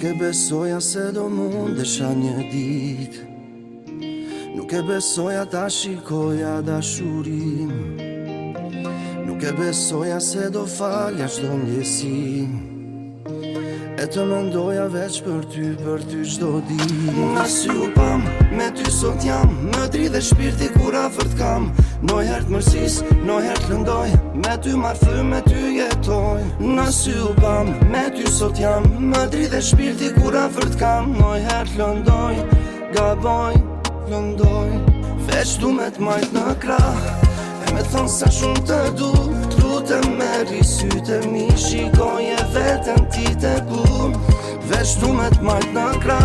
Nuk e besoja se do mund dhe një dit Nuk e besoja ta shikoja da shurim Nuk e besoja se do falja qdo njësim E të mendoja veç për ty, për ty qdo di Në pra sy u pam, me ty sot jam Më dri dhe shpirti kur afërt kam Noj hertë mërsis, noj hertë lëndoj Me ty marfë, me ty jetoj Në sy u pam, me ty sot jam Më dri dhe shpirti kur afërt kam Noj hertë lëndoj, gaboj, lëndoj Veç du me të në krah E me thonë sa shumë të du Të meri sytë mi shikoj e vetën ti të bu Vesh du me të majtë në kra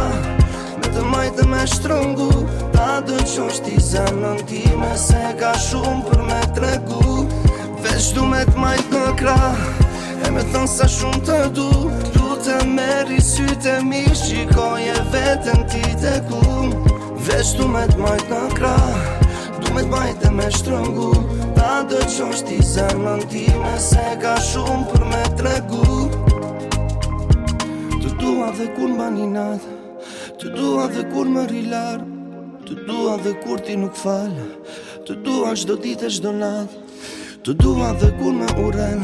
Me të majtë me shtrëngu Ta dë qosh ti në ti Me se ka shumë për me të regu Vesh du me të majtë në kra E me thënë sa shumë të du Du të meri sytë e mi e vetën ti të ku Vesh du me të majtë në kra Du me të majtë me shtrëngu Ta dë qosh ti në ti Me se ka shumë për me të regu dhe kur më një Të dua dhe kur më rilar Të dua dhe kur ti nuk fal Të dua qdo dit e qdo nadhe Të dua dhe kur më uren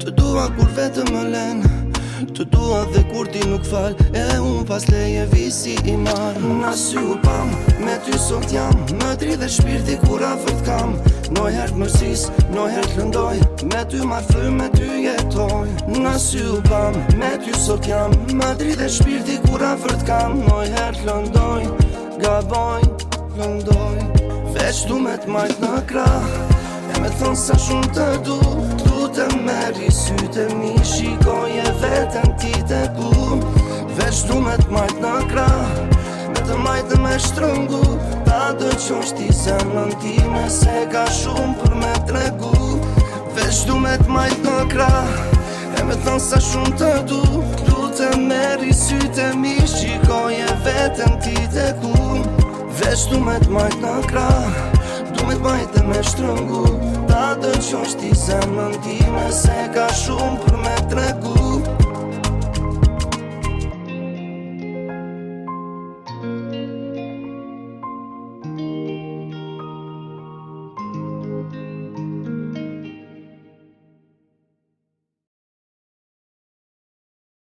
Të dua kur vetë më lenë Të dua dhe kur ti nuk fal E un pas leje visi i marë Na sy u pam, me ty sot jam Më tri dhe shpirti kur afërt kam Noj hert mërsis, noj hert lëndoj Me ty ma fër, me ty jetoj Na sy u pam, me ty sot jam Më tri dhe shpirti kur afërt kam Noj hert lëndoj, gaboj, lëndoj Veç du me të majt në krah E me thonë sa shumë të du vazhdu me të majtë në kra Me të majtë dhe me shtrëngu Ta dë që unë shti se në Se ka shumë për me të regu Vezhdu me të majtë në kra E me thënë sa shumë të du Du të meri sy të mi Shikoj e vetën ti të ku Vezhdu me të majtë në kra Du me të majtë dhe me shtrëngu Ta dë që unë shti se në Se ka shumë për me të regu